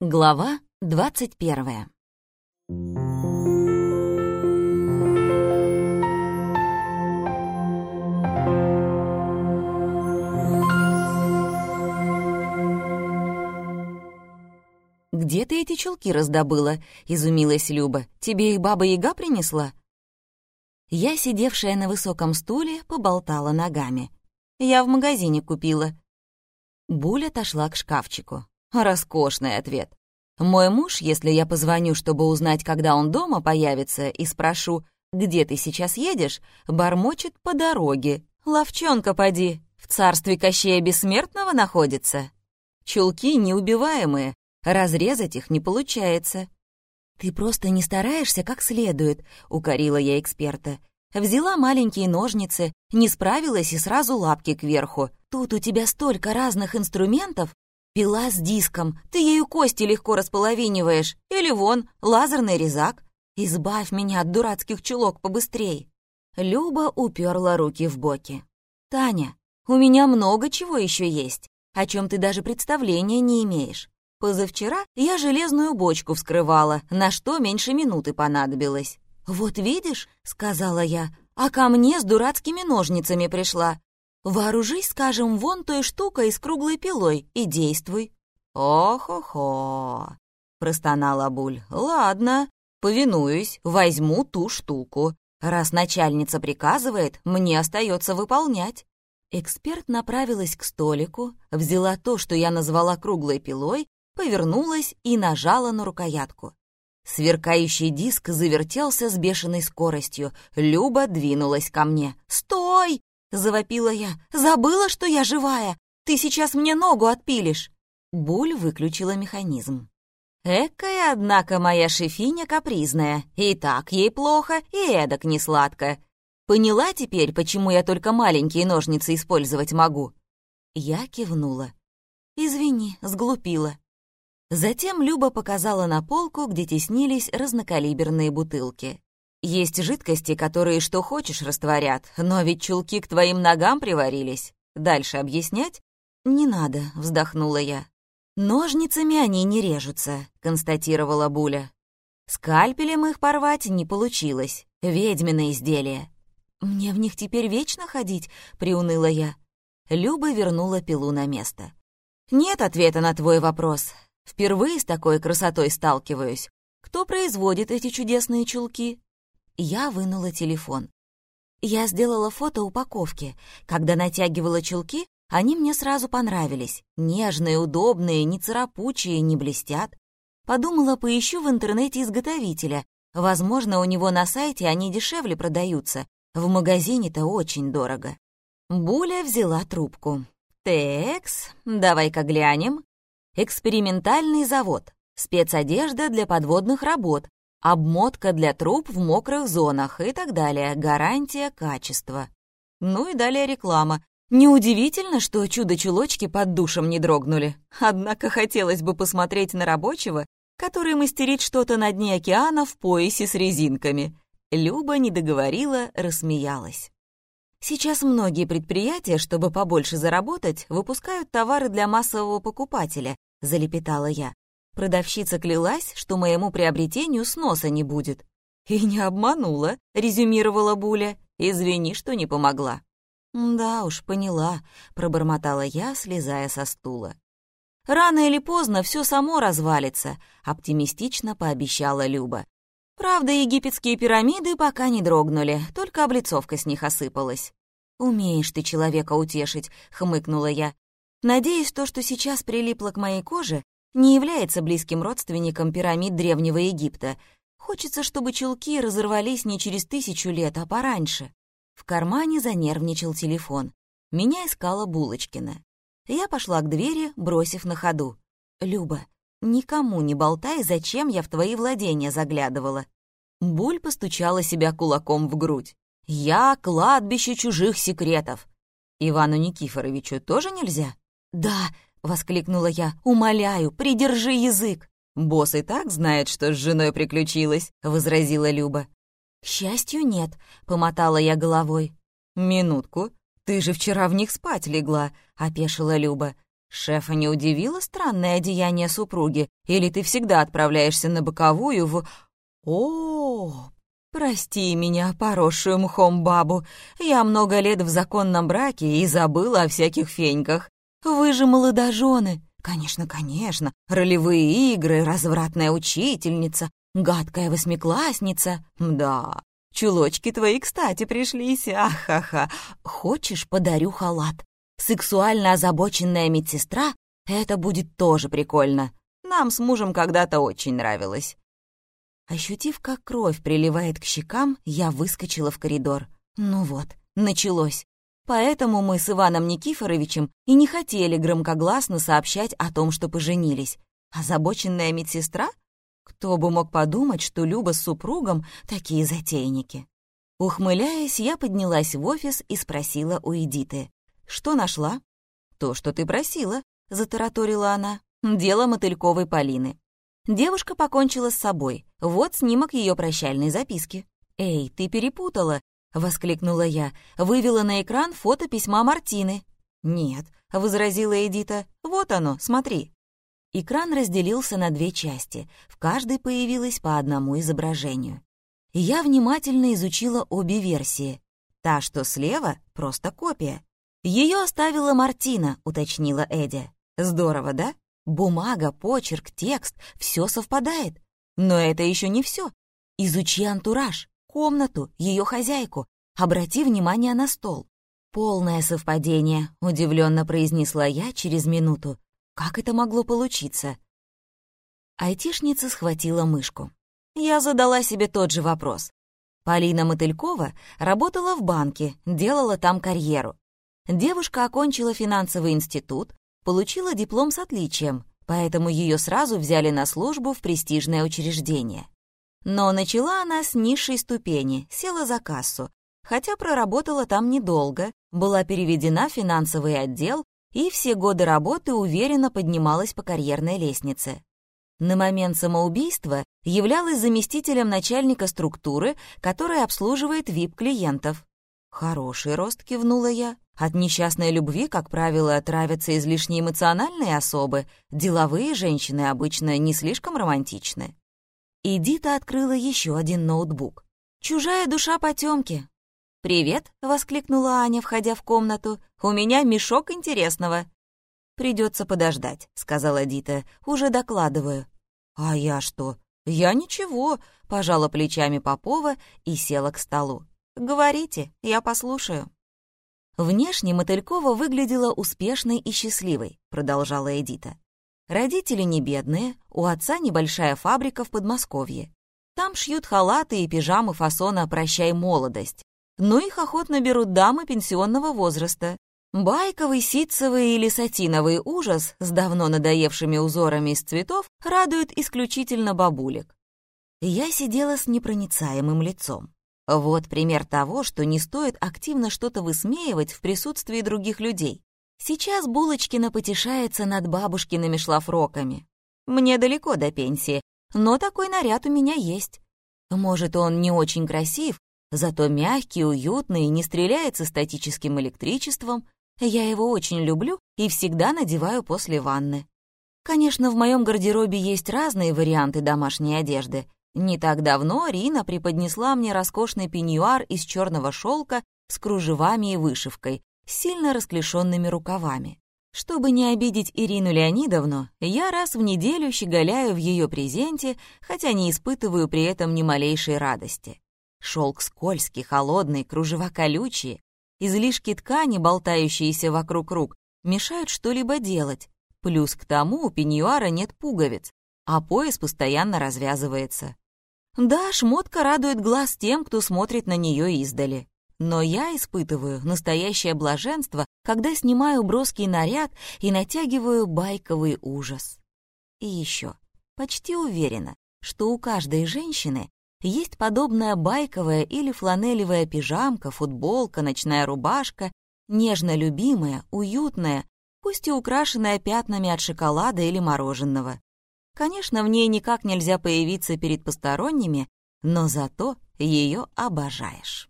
Глава двадцать первая. «Где ты эти чулки раздобыла?» — изумилась Люба. «Тебе их баба-яга принесла?» Я, сидевшая на высоком стуле, поболтала ногами. «Я в магазине купила». Буля отошла к шкафчику. Роскошный ответ. Мой муж, если я позвоню, чтобы узнать, когда он дома появится, и спрошу, где ты сейчас едешь, бормочет по дороге. Ловчонка поди, в царстве Кощея Бессмертного находится. Чулки неубиваемые, разрезать их не получается. «Ты просто не стараешься как следует», — укорила я эксперта. Взяла маленькие ножницы, не справилась и сразу лапки кверху. Тут у тебя столько разных инструментов, Пила с диском, ты ею кости легко располовиниваешь. Или вон, лазерный резак. Избавь меня от дурацких чулок побыстрей. Люба уперла руки в боки. «Таня, у меня много чего еще есть, о чем ты даже представления не имеешь. Позавчера я железную бочку вскрывала, на что меньше минуты понадобилось. «Вот видишь», — сказала я, — «а ко мне с дурацкими ножницами пришла. Вооружись, скажем, вон той штукой с круглой пилой и действуй». «Ох-охо», — простонала Буль. «Ладно, повинуюсь, возьму ту штуку. Раз начальница приказывает, мне остается выполнять». Эксперт направилась к столику, взяла то, что я назвала круглой пилой, повернулась и нажала на рукоятку. Сверкающий диск завертелся с бешеной скоростью. Люба двинулась ко мне. «Стой!» Завопила я. «Забыла, что я живая! Ты сейчас мне ногу отпилишь!» Буль выключила механизм. «Экая, однако, моя шефиня капризная. И так ей плохо, и эдак не сладко. Поняла теперь, почему я только маленькие ножницы использовать могу?» Я кивнула. «Извини, сглупила». Затем Люба показала на полку, где теснились разнокалиберные бутылки. Есть жидкости, которые что хочешь растворят, но ведь чулки к твоим ногам приварились. Дальше объяснять? Не надо, вздохнула я. Ножницами они не режутся, констатировала Буля. Скальпелем их порвать не получилось. Ведьмино изделие. Мне в них теперь вечно ходить, приуныла я. Люба вернула пилу на место. Нет ответа на твой вопрос. Впервые с такой красотой сталкиваюсь. Кто производит эти чудесные чулки? Я вынула телефон. Я сделала фото упаковки. Когда натягивала чулки, они мне сразу понравились. Нежные, удобные, не царапучие, не блестят. Подумала, поищу в интернете изготовителя. Возможно, у него на сайте они дешевле продаются. В магазине-то очень дорого. Буля взяла трубку. «Текс, давай-ка глянем. Экспериментальный завод. Спецодежда для подводных работ обмотка для труб в мокрых зонах и так далее, гарантия качества. Ну и далее реклама. Неудивительно, что чудо-чулочки под душем не дрогнули. Однако хотелось бы посмотреть на рабочего, который мастерит что-то на дне океана в поясе с резинками. Люба не договорила, рассмеялась. Сейчас многие предприятия, чтобы побольше заработать, выпускают товары для массового покупателя, залепетала я. Продавщица клялась, что моему приобретению сноса не будет. «И не обманула», — резюмировала Буля. «Извини, что не помогла». «Да уж, поняла», — пробормотала я, слезая со стула. «Рано или поздно все само развалится», — оптимистично пообещала Люба. «Правда, египетские пирамиды пока не дрогнули, только облицовка с них осыпалась». «Умеешь ты человека утешить», — хмыкнула я. «Надеюсь, то, что сейчас прилипло к моей коже, не является близким родственником пирамид Древнего Египта. Хочется, чтобы чулки разорвались не через тысячу лет, а пораньше. В кармане занервничал телефон. Меня искала Булочкина. Я пошла к двери, бросив на ходу. «Люба, никому не болтай, зачем я в твои владения заглядывала». Буль постучала себя кулаком в грудь. «Я — кладбище чужих секретов». «Ивану Никифоровичу тоже нельзя?» «Да, Воскликнула я. «Умоляю, придержи язык!» «Босс и так знает, что с женой приключилось», — возразила Люба. «К счастью, нет», — помотала я головой. «Минутку. Ты же вчера в них спать легла», — опешила Люба. Шефа не удивило странное одеяние супруги? Или ты всегда отправляешься на боковую в... О, прости меня, поросшую мхом бабу. Я много лет в законном браке и забыла о всяких феньках. Вы же молодожены. Конечно, конечно. Ролевые игры, развратная учительница, гадкая восьмиклассница. Да, чулочки твои, кстати, пришлись. Ахаха. Хочешь, подарю халат? Сексуально озабоченная медсестра — это будет тоже прикольно. Нам с мужем когда-то очень нравилось. Ощутив, как кровь приливает к щекам, я выскочила в коридор. Ну вот, началось. Поэтому мы с Иваном Никифоровичем и не хотели громкогласно сообщать о том, что поженились. Озабоченная медсестра? Кто бы мог подумать, что Люба с супругом такие затейники. Ухмыляясь, я поднялась в офис и спросила у Эдиты. «Что нашла?» «То, что ты просила», — затараторила она. «Дело мотыльковой Полины». Девушка покончила с собой. Вот снимок ее прощальной записки. «Эй, ты перепутала», — воскликнула я. Вывела на экран фото письма Мартины. «Нет», — возразила Эдита. «Вот оно, смотри». Экран разделился на две части. В каждой появилось по одному изображению. Я внимательно изучила обе версии. Та, что слева, просто копия. «Ее оставила Мартина», — уточнила Эдя. «Здорово, да? Бумага, почерк, текст — все совпадает. Но это еще не все. Изучи антураж, комнату, ее хозяйку. Обрати внимание на стол. «Полное совпадение», — удивленно произнесла я через минуту. «Как это могло получиться?» Айтишница схватила мышку. Я задала себе тот же вопрос. Полина Мотылькова работала в банке, делала там карьеру. Девушка окончила финансовый институт, получила диплом с отличием, поэтому ее сразу взяли на службу в престижное учреждение. Но начала она с низшей ступени, села за кассу, хотя проработала там недолго, была переведена в финансовый отдел и все годы работы уверенно поднималась по карьерной лестнице. На момент самоубийства являлась заместителем начальника структуры, которая обслуживает VIP-клиентов. «Хороший рост», — кивнула я. «От несчастной любви, как правило, травятся излишне эмоциональные особы. Деловые женщины обычно не слишком романтичны». Эдита открыла еще один ноутбук. «Чужая душа потемки». «Привет», — воскликнула Аня, входя в комнату. «У меня мешок интересного». «Придется подождать», — сказала Дита. «Уже докладываю». «А я что?» «Я ничего», — пожала плечами Попова и села к столу. «Говорите, я послушаю». Внешне Мотылькова выглядела успешной и счастливой, продолжала Эдита. Родители не бедные, у отца небольшая фабрика в Подмосковье. Там шьют халаты и пижамы фасона «Прощай, молодость». Но их охотно берут дамы пенсионного возраста. Байковый, ситцевый или сатиновый ужас с давно надоевшими узорами из цветов радует исключительно бабулек. Я сидела с непроницаемым лицом. Вот пример того, что не стоит активно что-то высмеивать в присутствии других людей. Сейчас Булочкина потешается над бабушкиными шлафроками. Мне далеко до пенсии, но такой наряд у меня есть. Может, он не очень красив, зато мягкий, уютный и не стреляет со статическим электричеством. Я его очень люблю и всегда надеваю после ванны. Конечно, в моем гардеробе есть разные варианты домашней одежды, не так давно Рина преподнесла мне роскошный пеньюар из черного шелка с кружевами и вышивкой, сильно расклешенными рукавами. Чтобы не обидеть Ирину Леонидовну, я раз в неделю щеголяю в ее презенте, хотя не испытываю при этом ни малейшей радости. Шелк скользкий, холодный, кружева колючие, излишки ткани, болтающиеся вокруг рук, мешают что-либо делать. Плюс к тому у пеньюара нет пуговиц, а пояс постоянно развязывается. Да, шмотка радует глаз тем, кто смотрит на нее издали. Но я испытываю настоящее блаженство, когда снимаю броский наряд и натягиваю байковый ужас. И еще, почти уверена, что у каждой женщины есть подобная байковая или фланелевая пижамка, футболка, ночная рубашка, нежно любимая, уютная, пусть и украшенная пятнами от шоколада или мороженого. Конечно, в ней никак нельзя появиться перед посторонними, но зато ее обожаешь.